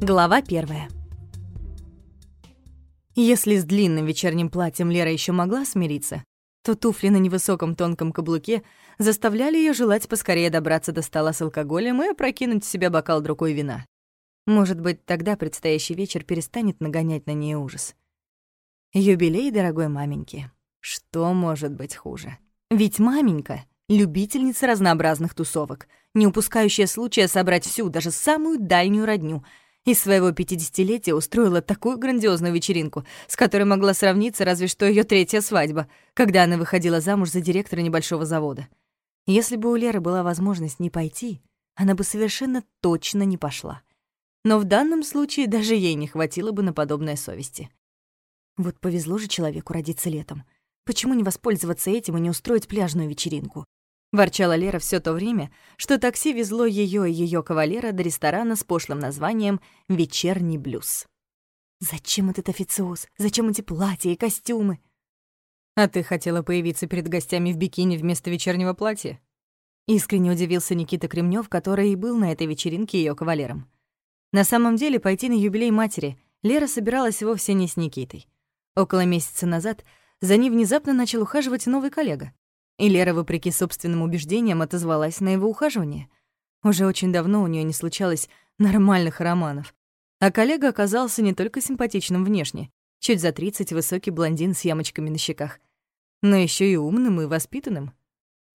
Глава первая. Если с длинным вечерним платьем Лера еще могла смириться, то туфли на невысоком тонком каблуке заставляли ее желать поскорее добраться до стола с алкоголем и опрокинуть в себя бокал другой вина. Может быть, тогда предстоящий вечер перестанет нагонять на нее ужас. Юбилей дорогой маменьки. Что может быть хуже? Ведь маменька — любительница разнообразных тусовок, не упускающая случая собрать всю, даже самую дальнюю родню — из своего пятидесятилетия устроила такую грандиозную вечеринку, с которой могла сравниться разве что ее третья свадьба, когда она выходила замуж за директора небольшого завода. Если бы у Леры была возможность не пойти, она бы совершенно точно не пошла. Но в данном случае даже ей не хватило бы на подобное совести. Вот повезло же человеку родиться летом. Почему не воспользоваться этим и не устроить пляжную вечеринку? Ворчала Лера все то время, что такси везло ее и ее кавалера до ресторана с пошлым названием «Вечерний блюз». «Зачем этот официоз? Зачем эти платья и костюмы?» «А ты хотела появиться перед гостями в бикини вместо вечернего платья?» Искренне удивился Никита Кремнев, который и был на этой вечеринке ее кавалером. На самом деле, пойти на юбилей матери Лера собиралась вовсе не с Никитой. Около месяца назад за ней внезапно начал ухаживать новый коллега. И Лера, вопреки собственным убеждениям, отозвалась на его ухаживание. Уже очень давно у нее не случалось нормальных романов. А коллега оказался не только симпатичным внешне, чуть за 30 высокий блондин с ямочками на щеках, но еще и умным и воспитанным.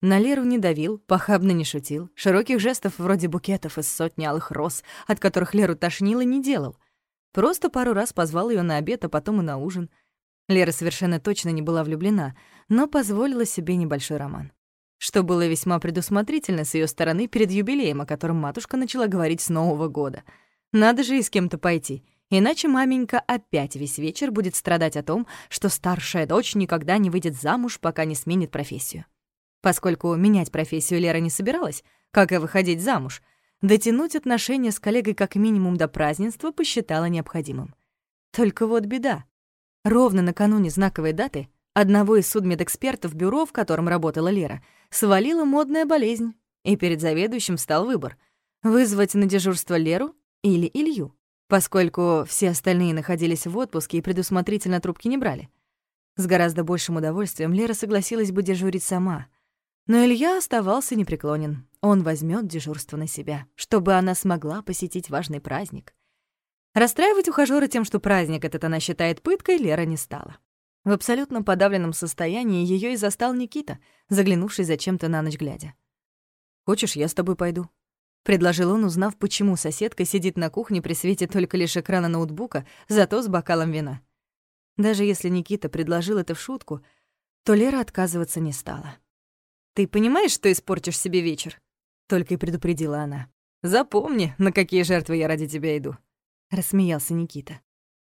На Леру не давил, похабно не шутил, широких жестов вроде букетов из сотни алых роз, от которых Леру тошнило, не делал. Просто пару раз позвал ее на обед, а потом и на ужин — Лера совершенно точно не была влюблена, но позволила себе небольшой роман. Что было весьма предусмотрительно с ее стороны перед юбилеем, о котором матушка начала говорить с Нового года. Надо же и с кем-то пойти, иначе маменька опять весь вечер будет страдать о том, что старшая дочь никогда не выйдет замуж, пока не сменит профессию. Поскольку менять профессию Лера не собиралась, как и выходить замуж, дотянуть отношения с коллегой как минимум до празднества посчитала необходимым. Только вот беда. Ровно накануне знаковой даты одного из судмедэкспертов бюро, в котором работала Лера, свалила модная болезнь, и перед заведующим стал выбор — вызвать на дежурство Леру или Илью, поскольку все остальные находились в отпуске и предусмотрительно трубки не брали. С гораздо большим удовольствием Лера согласилась бы дежурить сама. Но Илья оставался непреклонен. Он возьмет дежурство на себя, чтобы она смогла посетить важный праздник. Расстраивать ухажёра тем, что праздник этот она считает пыткой, Лера не стала. В абсолютно подавленном состоянии её и застал Никита, заглянувший зачем-то на ночь глядя. «Хочешь, я с тобой пойду?» — предложил он, узнав, почему соседка сидит на кухне при свете только лишь экрана ноутбука, зато с бокалом вина. Даже если Никита предложил это в шутку, то Лера отказываться не стала. «Ты понимаешь, что испортишь себе вечер?» — только и предупредила она. «Запомни, на какие жертвы я ради тебя иду». — рассмеялся Никита.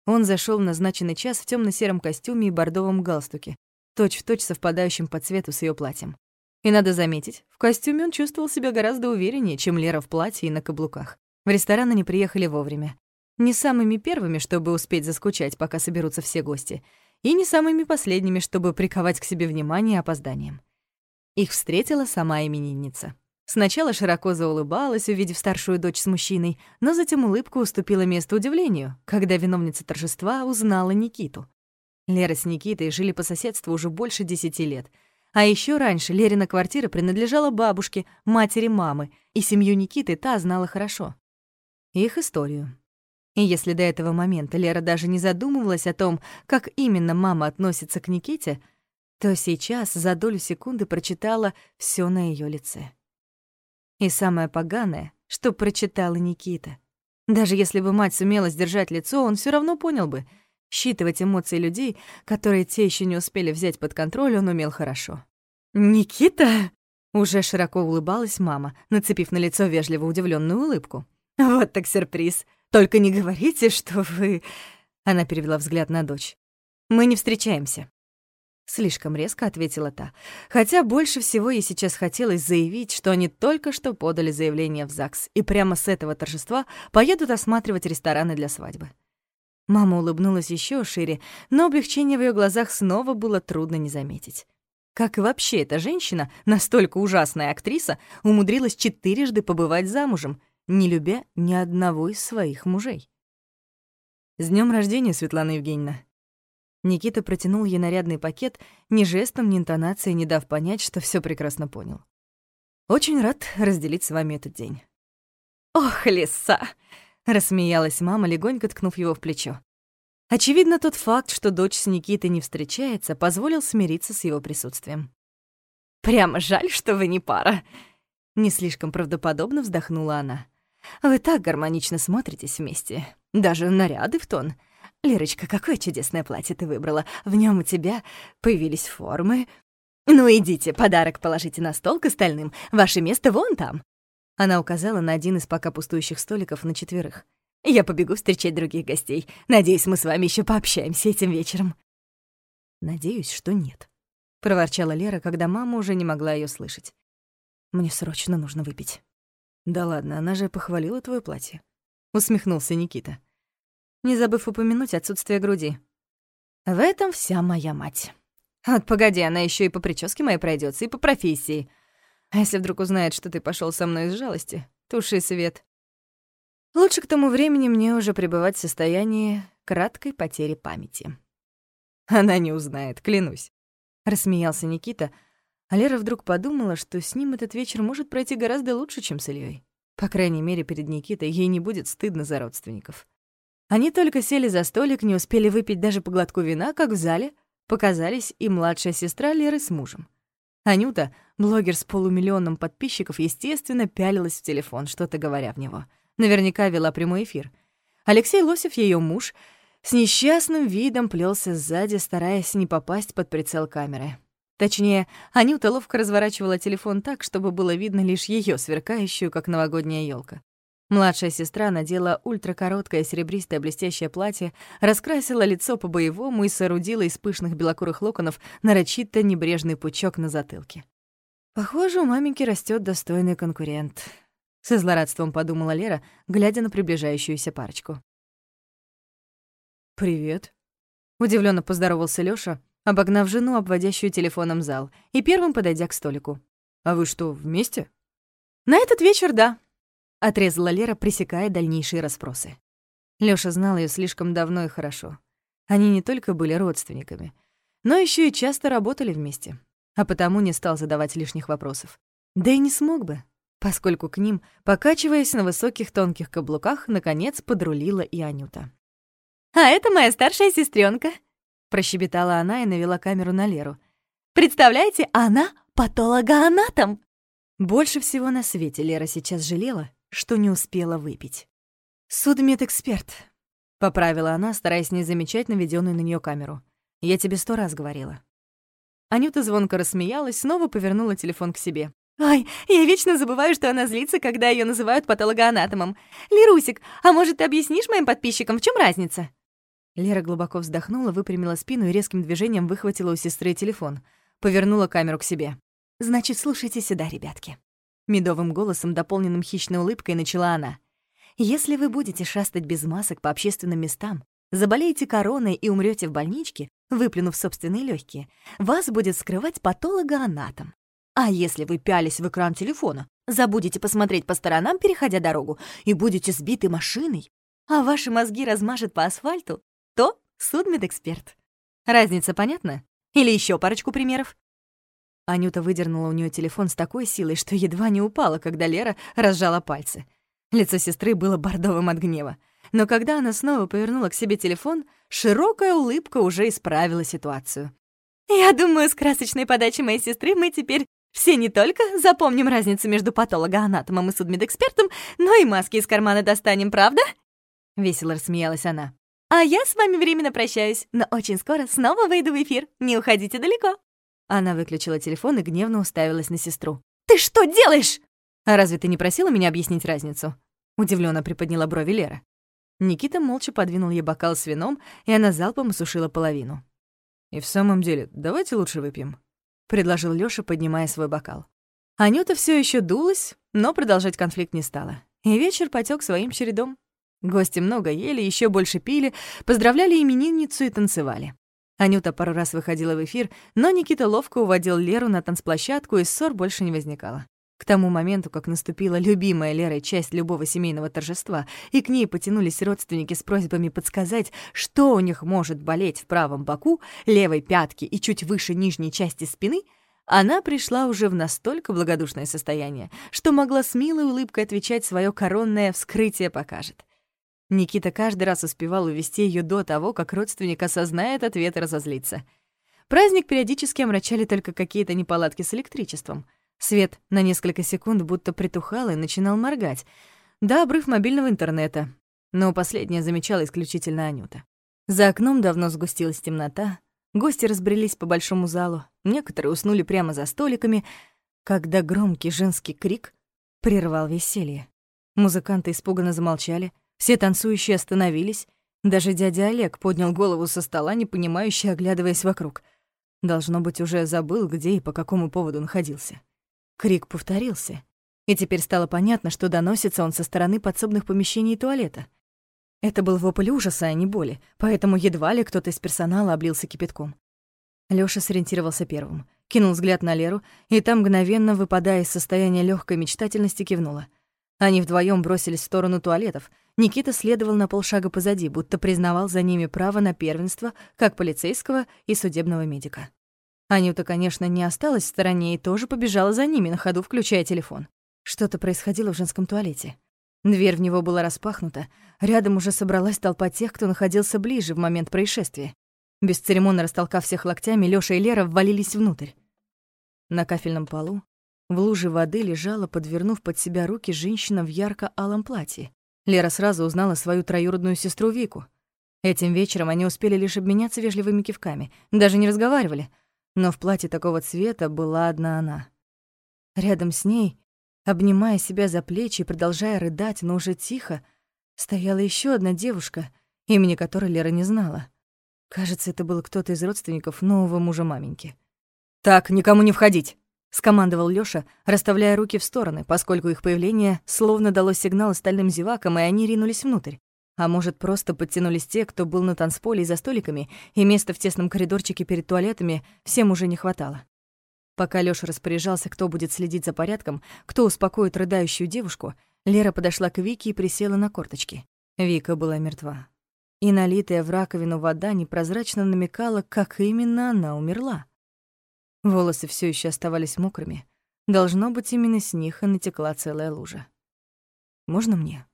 Он зашел в назначенный час в темно сером костюме и бордовом галстуке, точь-в-точь точь совпадающим по цвету с ее платьем. И надо заметить, в костюме он чувствовал себя гораздо увереннее, чем Лера в платье и на каблуках. В ресторан они приехали вовремя. Не самыми первыми, чтобы успеть заскучать, пока соберутся все гости, и не самыми последними, чтобы приковать к себе внимание опозданием. Их встретила сама именинница. Сначала широко заулыбалась, увидев старшую дочь с мужчиной, но затем улыбка уступила место удивлению, когда виновница торжества узнала Никиту. Лера с Никитой жили по соседству уже больше десяти лет. А еще раньше Лерина квартира принадлежала бабушке, матери мамы, и семью Никиты та знала хорошо. Их историю. И если до этого момента Лера даже не задумывалась о том, как именно мама относится к Никите, то сейчас за долю секунды прочитала все на ее лице. И самое поганое, что прочитала Никита. Даже если бы мать сумела сдержать лицо, он все равно понял бы. Считывать эмоции людей, которые те еще не успели взять под контроль, он умел хорошо. «Никита?» Уже широко улыбалась мама, нацепив на лицо вежливо удивленную улыбку. «Вот так сюрприз. Только не говорите, что вы...» Она перевела взгляд на дочь. «Мы не встречаемся». Слишком резко ответила та. Хотя больше всего ей сейчас хотелось заявить, что они только что подали заявление в ЗАГС и прямо с этого торжества поедут осматривать рестораны для свадьбы. Мама улыбнулась еще шире, но облегчение в ее глазах снова было трудно не заметить. Как и вообще эта женщина, настолько ужасная актриса, умудрилась четырежды побывать замужем, не любя ни одного из своих мужей? «С днем рождения, Светлана Евгеньевна!» Никита протянул ей нарядный пакет, ни жестом, ни интонацией не дав понять, что все прекрасно понял. «Очень рад разделить с вами этот день». «Ох, лиса!» — рассмеялась мама, легонько ткнув его в плечо. Очевидно, тот факт, что дочь с Никитой не встречается, позволил смириться с его присутствием. «Прямо жаль, что вы не пара», — не слишком правдоподобно вздохнула она. «Вы так гармонично смотритесь вместе. Даже наряды в тон. Лерочка, какое чудесное платье ты выбрала. В нем у тебя появились формы. Ну, идите, подарок положите на стол к остальным. Ваше место вон там». Она указала на один из пока пустующих столиков на четверых. «Я побегу встречать других гостей. Надеюсь, мы с вами еще пообщаемся этим вечером». «Надеюсь, что нет», — проворчала Лера, когда мама уже не могла ее слышать. «Мне срочно нужно выпить». «Да ладно, она же похвалила твое платье», — усмехнулся Никита не забыв упомянуть отсутствие груди. В этом вся моя мать. Вот погоди, она еще и по прическе моей пройдется, и по профессии. А если вдруг узнает, что ты пошел со мной из жалости, туши свет. Лучше к тому времени мне уже пребывать в состоянии краткой потери памяти. Она не узнает, клянусь. Рассмеялся Никита, а Лера вдруг подумала, что с ним этот вечер может пройти гораздо лучше, чем с Ильей. По крайней мере, перед Никитой ей не будет стыдно за родственников. Они только сели за столик, не успели выпить даже по глотку вина, как в зале показались и младшая сестра Леры с мужем. Анюта, блогер с полумиллионом подписчиков, естественно, пялилась в телефон, что-то говоря в него. Наверняка вела прямой эфир. Алексей Лосев, ее муж, с несчастным видом плелся сзади, стараясь не попасть под прицел камеры. Точнее, Анюта ловко разворачивала телефон так, чтобы было видно лишь ее сверкающую, как новогодняя елка. Младшая сестра надела ультракороткое серебристое блестящее платье, раскрасила лицо по-боевому и соорудила из пышных белокурых локонов нарочито небрежный пучок на затылке. «Похоже, у маменьки растет достойный конкурент», — со злорадством подумала Лера, глядя на приближающуюся парочку. «Привет», — удивленно поздоровался Лёша, обогнав жену, обводящую телефоном зал, и первым подойдя к столику. «А вы что, вместе?» «На этот вечер, да», — отрезала Лера, пресекая дальнейшие расспросы. Лёша знал её слишком давно и хорошо. Они не только были родственниками, но ещё и часто работали вместе, а потому не стал задавать лишних вопросов. Да и не смог бы, поскольку к ним, покачиваясь на высоких тонких каблуках, наконец подрулила и Анюта. «А это моя старшая сестренка, прощебетала она и навела камеру на Леру. «Представляете, она патологоанатом!» Больше всего на свете Лера сейчас жалела, что не успела выпить. «Судмедэксперт», — поправила она, стараясь не замечать наведенную на нее камеру. «Я тебе сто раз говорила». Анюта звонко рассмеялась, снова повернула телефон к себе. «Ай, я вечно забываю, что она злится, когда ее называют патологоанатомом. Лерусик, а может, ты объяснишь моим подписчикам, в чем разница?» Лера глубоко вздохнула, выпрямила спину и резким движением выхватила у сестры телефон. Повернула камеру к себе. «Значит, слушайте сюда, ребятки. Медовым голосом, дополненным хищной улыбкой, начала она. «Если вы будете шастать без масок по общественным местам, заболеете короной и умрете в больничке, выплюнув собственные легкие, вас будет скрывать патологоанатом. А если вы пялись в экран телефона, забудете посмотреть по сторонам, переходя дорогу, и будете сбиты машиной, а ваши мозги размажет по асфальту, то судмедэксперт. Разница понятна? Или еще парочку примеров? Анюта выдернула у нее телефон с такой силой, что едва не упала, когда Лера разжала пальцы. Лицо сестры было бордовым от гнева. Но когда она снова повернула к себе телефон, широкая улыбка уже исправила ситуацию. «Я думаю, с красочной подачей моей сестры мы теперь все не только запомним разницу между патологоанатомом и судмедэкспертом, но и маски из кармана достанем, правда?» Весело рассмеялась она. «А я с вами временно прощаюсь, но очень скоро снова выйду в эфир. Не уходите далеко». Она выключила телефон и гневно уставилась на сестру. «Ты что делаешь?» «А разве ты не просила меня объяснить разницу?» Удивленно приподняла брови Лера. Никита молча подвинул ей бокал с вином, и она залпом осушила половину. «И в самом деле, давайте лучше выпьем», — предложил Лёша, поднимая свой бокал. Анюта все еще дулась, но продолжать конфликт не стала. И вечер потек своим чередом. Гости много ели, еще больше пили, поздравляли именинницу и танцевали. Анюта пару раз выходила в эфир, но Никита ловко уводил Леру на танцплощадку, и ссор больше не возникало. К тому моменту, как наступила любимая Лерой часть любого семейного торжества, и к ней потянулись родственники с просьбами подсказать, что у них может болеть в правом боку, левой пятке и чуть выше нижней части спины, она пришла уже в настолько благодушное состояние, что могла с милой улыбкой отвечать свое коронное «вскрытие покажет». Никита каждый раз успевал увести ее до того, как родственник осознает ответ и разозлится. Праздник периодически омрачали только какие-то неполадки с электричеством — Свет на несколько секунд будто притухал и начинал моргать. Да, обрыв мобильного интернета. Но последнее замечала исключительно Анюта. За окном давно сгустилась темнота. Гости разбрелись по большому залу. Некоторые уснули прямо за столиками, когда громкий женский крик прервал веселье. Музыканты испуганно замолчали, все танцующие остановились. Даже дядя Олег поднял голову со стола, непонимающе оглядываясь вокруг. Должно быть, уже забыл, где и по какому поводу находился. Крик повторился, и теперь стало понятно, что доносится он со стороны подсобных помещений туалета. Это был вопль ужаса, а не боли, поэтому едва ли кто-то из персонала облился кипятком. Лёша сориентировался первым, кинул взгляд на Леру, и там, мгновенно выпадая из состояния легкой мечтательности, кивнула. Они вдвоем бросились в сторону туалетов. Никита следовал на полшага позади, будто признавал за ними право на первенство как полицейского и судебного медика. Анюта, конечно, не осталась в стороне и тоже побежала за ними, на ходу включая телефон. Что-то происходило в женском туалете. Дверь в него была распахнута. Рядом уже собралась толпа тех, кто находился ближе в момент происшествия. Бесцеремонно растолкав всех локтями, Лёша и Лера ввалились внутрь. На кафельном полу в луже воды лежала, подвернув под себя руки, женщина в ярко-алом платье. Лера сразу узнала свою троюродную сестру Вику. Этим вечером они успели лишь обменяться вежливыми кивками, даже не разговаривали — но в платье такого цвета была одна она. Рядом с ней, обнимая себя за плечи и продолжая рыдать, но уже тихо, стояла еще одна девушка, имени которой Лера не знала. Кажется, это был кто-то из родственников нового мужа маменьки. «Так, никому не входить!» — скомандовал Лёша, расставляя руки в стороны, поскольку их появление словно дало сигнал остальным зевакам, и они ринулись внутрь. А может, просто подтянулись те, кто был на танцполе и за столиками, и места в тесном коридорчике перед туалетами всем уже не хватало. Пока Лёша распоряжался, кто будет следить за порядком, кто успокоит рыдающую девушку, Лера подошла к Вике и присела на корточки. Вика была мертва. И налитая в раковину вода непрозрачно намекала, как именно она умерла. Волосы все еще оставались мокрыми. Должно быть, именно с них и натекла целая лужа. «Можно мне?»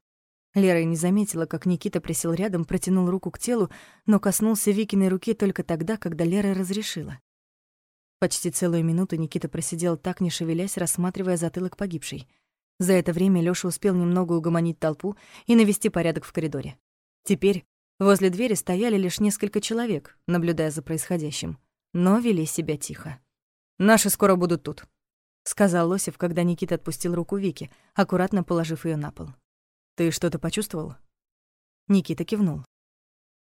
Лера не заметила, как Никита присел рядом, протянул руку к телу, но коснулся Викиной руки только тогда, когда Лера разрешила. Почти целую минуту Никита просидел так, не шевелясь, рассматривая затылок погибшей. За это время Лёша успел немного угомонить толпу и навести порядок в коридоре. Теперь возле двери стояли лишь несколько человек, наблюдая за происходящим, но вели себя тихо. «Наши скоро будут тут», — сказал Лосев, когда Никита отпустил руку Вики, аккуратно положив ее на пол. Ты что-то почувствовал? Никита кивнул.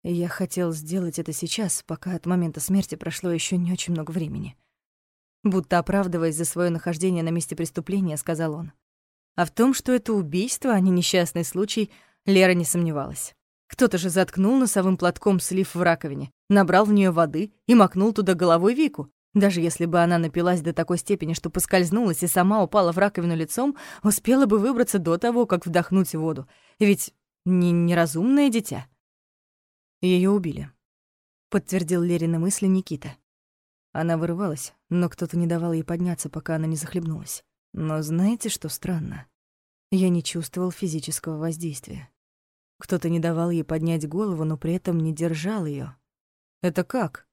Я хотел сделать это сейчас, пока от момента смерти прошло еще не очень много времени. Будто оправдываясь за свое нахождение на месте преступления, сказал он. А в том, что это убийство, а не несчастный случай, Лера не сомневалась. Кто-то же заткнул носовым платком слив в раковине, набрал в нее воды и макнул туда головой Вику. Даже если бы она напилась до такой степени, что поскользнулась и сама упала в раковину лицом, успела бы выбраться до того, как вдохнуть воду. Ведь не неразумное дитя. Ее убили, подтвердил Лерина мысли Никита. Она вырывалась, но кто-то не давал ей подняться, пока она не захлебнулась. Но знаете, что странно? Я не чувствовал физического воздействия. Кто-то не давал ей поднять голову, но при этом не держал ее. Это как?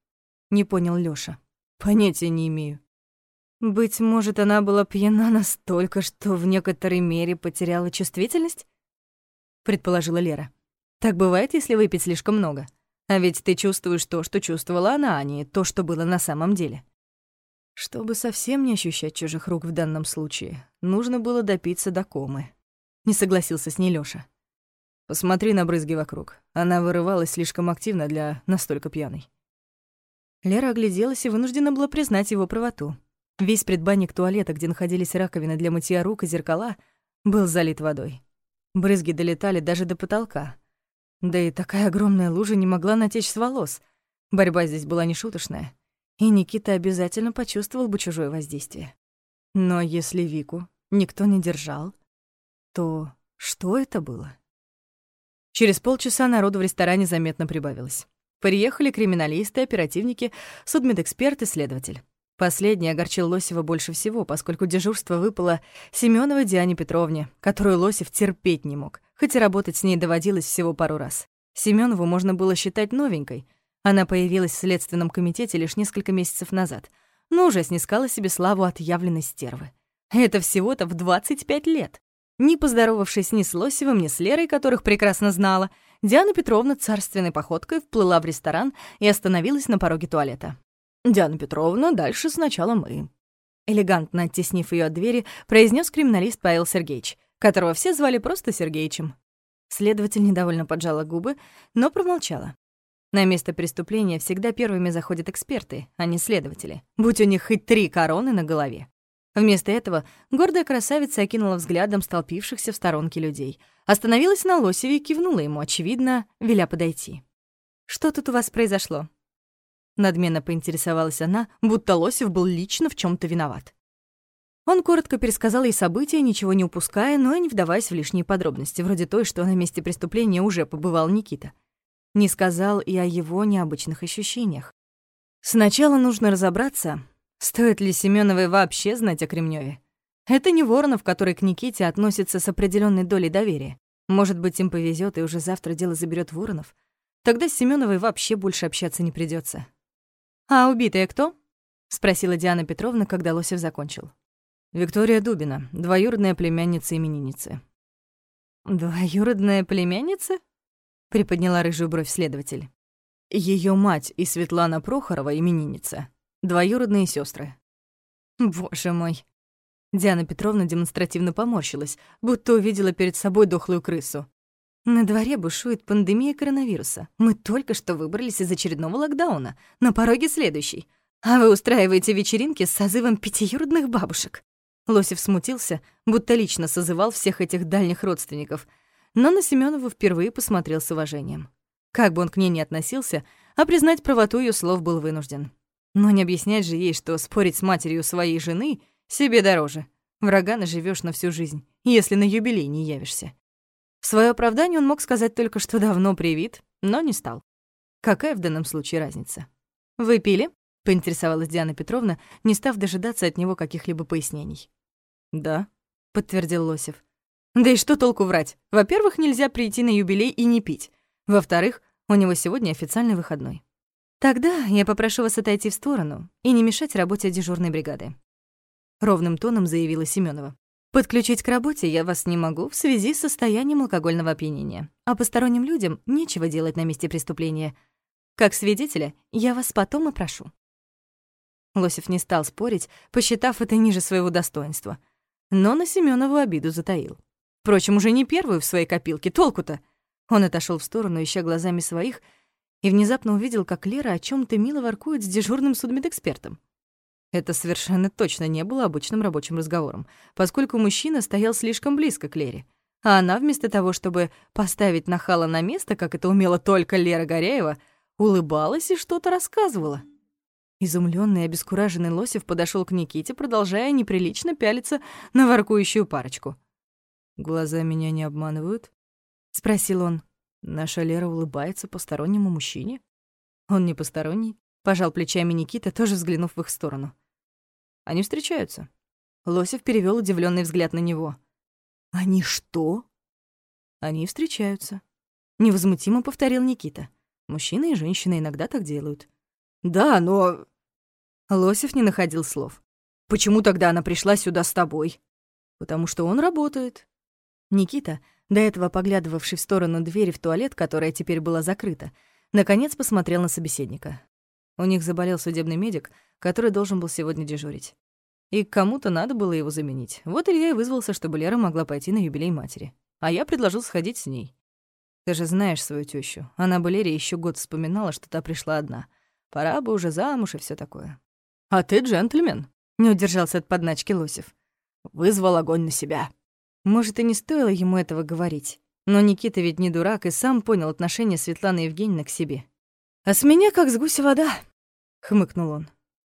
Не понял Лёша. Понятия не имею. Быть может, она была пьяна настолько, что в некоторой мере потеряла чувствительность? Предположила Лера. Так бывает, если выпить слишком много. А ведь ты чувствуешь то, что чувствовала она, а не то, что было на самом деле. Чтобы совсем не ощущать чужих рук в данном случае, нужно было допиться до комы. Не согласился с ней Лёша. Посмотри на брызги вокруг. Она вырывалась слишком активно для настолько пьяной. Лера огляделась и вынуждена была признать его правоту. Весь предбанник туалета, где находились раковины для мытья рук и зеркала, был залит водой. Брызги долетали даже до потолка. Да и такая огромная лужа не могла натечь с волос. Борьба здесь была нешуточная. И Никита обязательно почувствовал бы чужое воздействие. Но если Вику никто не держал, то что это было? Через полчаса народу в ресторане заметно прибавилось. Приехали криминалисты, оперативники, судмедэксперт и следователь. Последний огорчил Лосева больше всего, поскольку дежурство выпало Семеновой Диане Петровне, которую Лосев терпеть не мог, хоть и работать с ней доводилось всего пару раз. Семенову можно было считать новенькой. Она появилась в Следственном комитете лишь несколько месяцев назад, но уже снискала себе славу отъявленной стервы. Это всего-то в 25 лет. Не поздоровавшись ни с Лосевым, ни с Лерой, которых прекрасно знала, Диана Петровна царственной походкой вплыла в ресторан и остановилась на пороге туалета. «Диана Петровна, дальше сначала мы». Элегантно оттеснив ее от двери, произнес криминалист Павел Сергеевич, которого все звали просто Сергеичем. Следователь недовольно поджала губы, но промолчала. На место преступления всегда первыми заходят эксперты, а не следователи, будь у них хоть три короны на голове. Вместо этого гордая красавица окинула взглядом столпившихся в сторонке людей, остановилась на Лосеве и кивнула ему, очевидно, веля подойти. «Что тут у вас произошло?» Надменно поинтересовалась она, будто Лосев был лично в чем то виноват. Он коротко пересказал ей события, ничего не упуская, но и не вдаваясь в лишние подробности, вроде той, что на месте преступления уже побывал Никита. Не сказал и о его необычных ощущениях. Сначала нужно разобраться, стоит ли Семеновой вообще знать о Кремневе. Это не Воронов, который к Никите относится с определенной долей доверия. Может быть, им повезет и уже завтра дело заберет Воронов. Тогда с Семеновой вообще больше общаться не придется. «А убитая кто?» — спросила Диана Петровна, когда Лосев закончил. «Виктория Дубина, двоюродная племянница именинницы». «Двоюродная племянница?» — приподняла рыжую бровь следователь. Ее мать и Светлана Прохорова, именинница, двоюродные сестры. «Боже мой!» Диана Петровна демонстративно поморщилась, будто увидела перед собой дохлую крысу. На дворе бушует пандемия коронавируса. Мы только что выбрались из очередного локдауна. На пороге следующий. А вы устраиваете вечеринки с созывом пятиюродных бабушек. Лосев смутился, будто лично созывал всех этих дальних родственников. Но на Семёнову впервые посмотрел с уважением. Как бы он к ней ни относился, а признать правоту ее слов был вынужден. Но не объяснять же ей, что спорить с матерью своей жены себе дороже. Врага наживешь на всю жизнь, если на юбилей не явишься. В своё оправдание он мог сказать только, что давно привит, но не стал. Какая в данном случае разница? «Вы пили?» — поинтересовалась Диана Петровна, не став дожидаться от него каких-либо пояснений. «Да», — подтвердил Лосев. «Да и что толку врать? Во-первых, нельзя прийти на юбилей и не пить. Во-вторых, у него сегодня официальный выходной. Тогда я попрошу вас отойти в сторону и не мешать работе дежурной бригады», — ровным тоном заявила Семёнова. Подключить к работе я вас не могу в связи с состоянием алкогольного опьянения, а посторонним людям нечего делать на месте преступления. Как свидетеля я вас потом опрошу». Лосев не стал спорить, посчитав это ниже своего достоинства. Но на Семёнову обиду затаил. Впрочем, уже не первую в своей копилке, толку-то. Он отошел в сторону, ища глазами своих, и внезапно увидел, как Лера о чем то мило воркует с дежурным судмедэкспертом. Это совершенно точно не было обычным рабочим разговором, поскольку мужчина стоял слишком близко к Лере. А она, вместо того, чтобы поставить нахала на место, как это умела только Лера Горяева, улыбалась и что-то рассказывала. Изумлённый и обескураженный Лосев подошел к Никите, продолжая неприлично пялиться на воркующую парочку. «Глаза меня не обманывают?» — спросил он. «Наша Лера улыбается постороннему мужчине?» «Он не посторонний», — пожал плечами Никита, тоже взглянув в их сторону. Они встречаются. Лосев перевёл удивлённый взгляд на него. Они что? Они встречаются. Невозмутимо повторил Никита. Мужчины и женщины иногда так делают. Да, но... Лосев не находил слов. Почему тогда она пришла сюда с тобой? Потому что он работает. Никита, до этого поглядывавший в сторону двери в туалет, которая теперь была закрыта, наконец посмотрел на собеседника. У них заболел судебный медик, который должен был сегодня дежурить. И кому-то надо было его заменить. Вот Илья и вызвался, чтобы Лера могла пойти на юбилей матери. А я предложил сходить с ней. Ты же знаешь свою тещу. Она бы Лере еще год вспоминала, что та пришла одна. Пора бы уже замуж и все такое. А ты джентльмен. Не удержался от подначки Лосев. Вызвал огонь на себя. Может, и не стоило ему этого говорить. Но Никита ведь не дурак и сам понял отношение Светланы Евгеньевны к себе. «А с меня как с гуся вода», — хмыкнул он.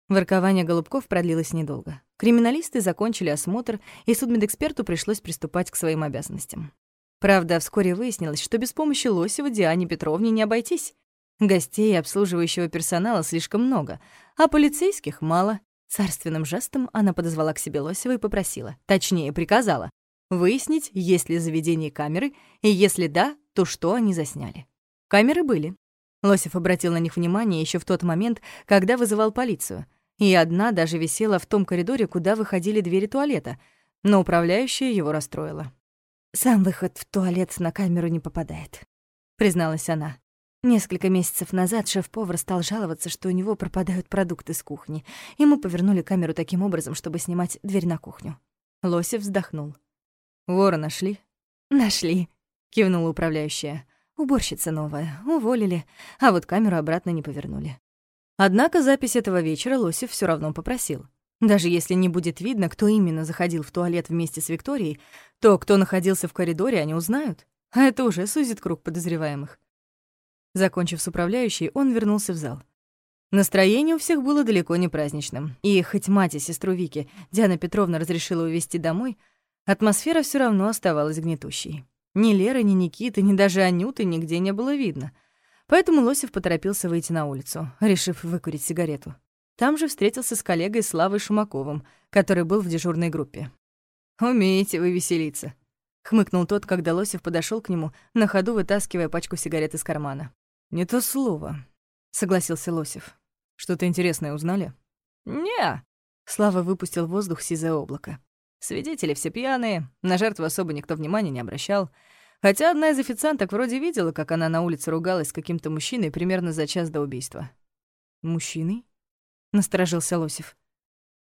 Воркование голубков продлилось недолго. Криминалисты закончили осмотр, и судмедэксперту пришлось приступать к своим обязанностям. Правда, вскоре выяснилось, что без помощи Лосева Диане Петровне не обойтись. Гостей и обслуживающего персонала слишком много, а полицейских мало. Царственным жестом она подозвала к себе Лосева и попросила, точнее, приказала, выяснить, есть ли в заведении камеры, и если да, то что они засняли. Камеры были. Лосев обратил на них внимание еще в тот момент, когда вызывал полицию, и одна даже висела в том коридоре, куда выходили двери туалета, но управляющая его расстроила. «Сам выход в туалет на камеру не попадает», — призналась она. Несколько месяцев назад шеф-повар стал жаловаться, что у него пропадают продукты с кухни. Ему повернули камеру таким образом, чтобы снимать дверь на кухню. Лосев вздохнул. «Вора нашли?» «Нашли», — кивнула управляющая. «Уборщица новая. Уволили, а вот камеру обратно не повернули». Однако запись этого вечера Лосев все равно попросил. Даже если не будет видно, кто именно заходил в туалет вместе с Викторией, то кто находился в коридоре, они узнают. А это уже сузит круг подозреваемых. Закончив с управляющей, он вернулся в зал. Настроение у всех было далеко не праздничным, и хоть мать и сестру Вики Диана Петровна разрешила увезти домой, атмосфера все равно оставалась гнетущей. Ни Леры, ни Никиты, ни даже Анюты нигде не было видно. Поэтому Лосев поторопился выйти на улицу, решив выкурить сигарету. Там же встретился с коллегой Славой Шумаковым, который был в дежурной группе. «Умеете вы веселиться», — хмыкнул тот, когда Лосев подошел к нему, на ходу вытаскивая пачку сигарет из кармана. «Не то слово», — согласился Лосев. «Что-то интересное узнали?» «Не». Слава выпустил воздух сизое облако. Свидетели все пьяные, на жертву особо никто внимания не обращал. Хотя одна из официанток вроде видела, как она на улице ругалась с каким-то мужчиной примерно за час до убийства. «Мужчиной?» — насторожился Лосев.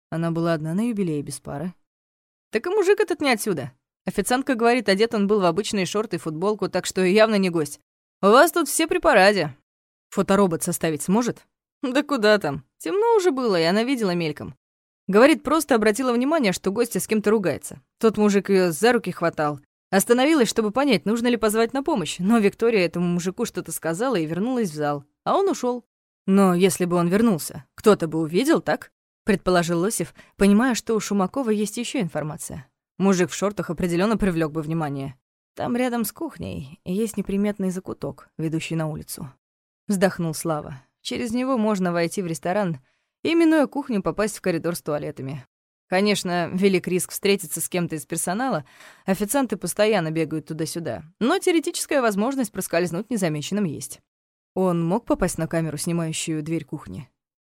Она была одна на юбилее без пары. «Так и мужик этот не отсюда. Официантка говорит, одет он был в обычные шорты и футболку, так что явно не гость. У вас тут все при параде. Фоторобот составить сможет? Да куда там? Темно уже было, и она видела мельком. Говорит, просто обратила внимание, что гостья с кем-то ругается. Тот мужик ее за руки хватал. Остановилась, чтобы понять, нужно ли позвать на помощь, но Виктория этому мужику что-то сказала и вернулась в зал. А он ушел. Но если бы он вернулся, кто-то бы увидел, так? Предположил Лосев, понимая, что у Шумакова есть еще информация. Мужик в шортах определенно привлек бы внимание. Там рядом с кухней есть неприметный закуток, ведущий на улицу. Вздохнул Слава. Через него можно войти в ресторан и, минуя кухню, попасть в коридор с туалетами. Конечно, велик риск встретиться с кем-то из персонала, официанты постоянно бегают туда-сюда, но теоретическая возможность проскользнуть незамеченным есть. Он мог попасть на камеру, снимающую дверь кухни?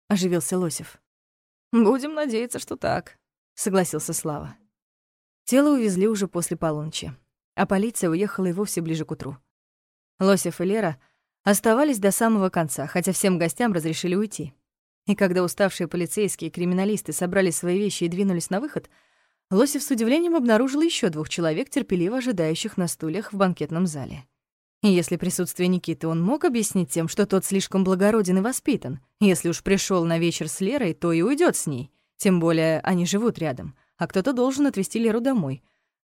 Оживился Лосев. «Будем надеяться, что так», — согласился Слава. Тело увезли уже после полуночи а полиция уехала и вовсе ближе к утру. Лосев и Лера оставались до самого конца, хотя всем гостям разрешили уйти. И когда уставшие полицейские и криминалисты собрали свои вещи и двинулись на выход, Лосев с удивлением обнаружил еще двух человек, терпеливо ожидающих на стульях в банкетном зале. И если присутствие Никиты он мог объяснить тем, что тот слишком благороден и воспитан, если уж пришел на вечер с Лерой, то и уйдет с ней, тем более они живут рядом, а кто-то должен отвезти Леру домой,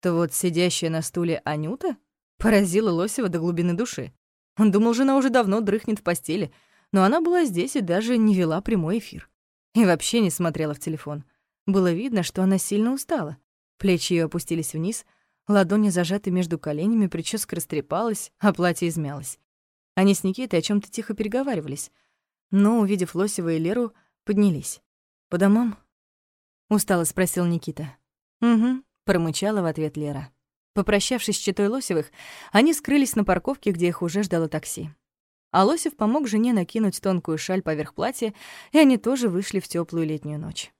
то вот сидящая на стуле Анюта поразила Лосева до глубины души. Он думал, жена уже давно дрыхнет в постели, но она была здесь и даже не вела прямой эфир. И вообще не смотрела в телефон. Было видно, что она сильно устала. Плечи ее опустились вниз, ладони зажаты между коленями, прическа растрепалась, а платье измялось. Они с Никитой о чем то тихо переговаривались, но, увидев Лосева и Леру, поднялись. «По домам?» — устало спросил Никита. «Угу», промычала в ответ Лера. Попрощавшись с читой Лосевых, они скрылись на парковке, где их уже ждало такси. А Лосев помог жене накинуть тонкую шаль поверх платья, и они тоже вышли в теплую летнюю ночь.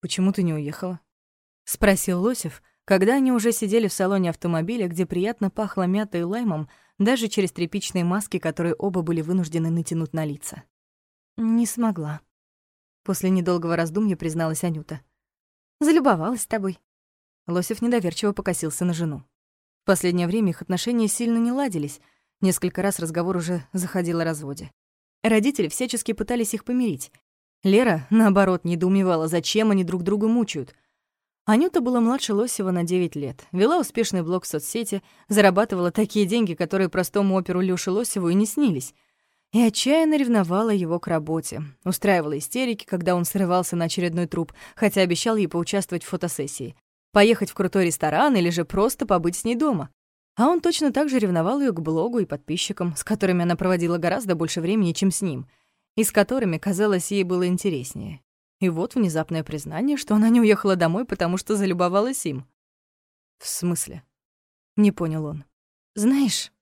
«Почему ты не уехала?» — спросил Лосев, когда они уже сидели в салоне автомобиля, где приятно пахло мятой лаймом, даже через тряпичные маски, которые оба были вынуждены натянуть на лица. «Не смогла», — после недолгого раздумья призналась Анюта. «Залюбовалась тобой». Лосев недоверчиво покосился на жену. В последнее время их отношения сильно не ладились. Несколько раз разговор уже заходил о разводе. Родители всячески пытались их помирить. Лера, наоборот, недоумевала, зачем они друг друга мучают. Анюта была младше Лосева на 9 лет, вела успешный блог в соцсети, зарабатывала такие деньги, которые простому оперу Лёше Лосеву и не снились. и отчаянно ревновала его к работе, устраивала истерики, когда он срывался на очередной труп, хотя обещал ей поучаствовать в фотосессии, поехать в крутой ресторан или же просто побыть с ней дома. А он точно так же ревновал ее к блогу и подписчикам, с которыми она проводила гораздо больше времени, чем с ним, и с которыми, казалось, ей было интереснее. И вот внезапное признание, что она не уехала домой, потому что залюбовалась им. «В смысле?» — не понял он. «Знаешь...»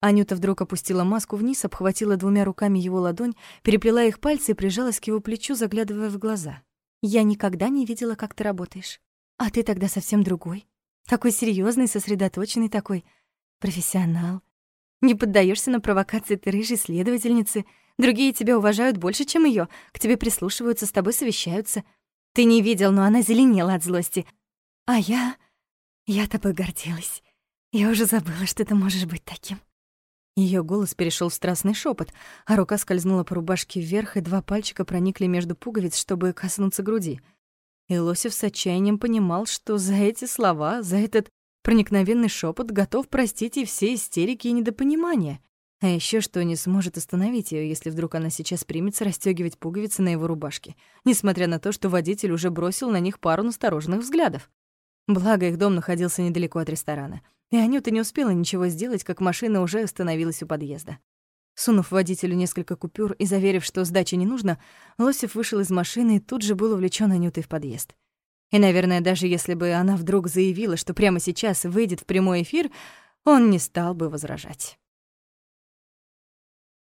Анюта вдруг опустила маску вниз, обхватила двумя руками его ладонь, переплела их пальцы и прижалась к его плечу, заглядывая в глаза. «Я никогда не видела, как ты работаешь. А ты тогда совсем другой. Такой серьезный, сосредоточенный такой. Профессионал. Не поддаешься на провокации ты рыжей следовательницы. Другие тебя уважают больше, чем ее, к тебе прислушиваются, с тобой совещаются. Ты не видел, но она зеленела от злости. А я... я тобой гордилась. Я уже забыла, что ты можешь быть таким. Ее голос перешел в страстный шепот, а рука скользнула по рубашке вверх, и два пальчика проникли между пуговиц, чтобы коснуться груди. И Лосев с отчаянием понимал, что за эти слова, за этот проникновенный шепот готов простить и все истерики и недопонимания. А еще что не сможет остановить ее, если вдруг она сейчас примется расстегивать пуговицы на его рубашке, несмотря на то, что водитель уже бросил на них пару настороженных взглядов. Благо, их дом находился недалеко от ресторана — и Анюта не успела ничего сделать, как машина уже остановилась у подъезда. Сунув водителю несколько купюр и заверив, что сдачи не нужно, Лосев вышел из машины и тут же был увлечён Анютой в подъезд. И, наверное, даже если бы она вдруг заявила, что прямо сейчас выйдет в прямой эфир, он не стал бы возражать.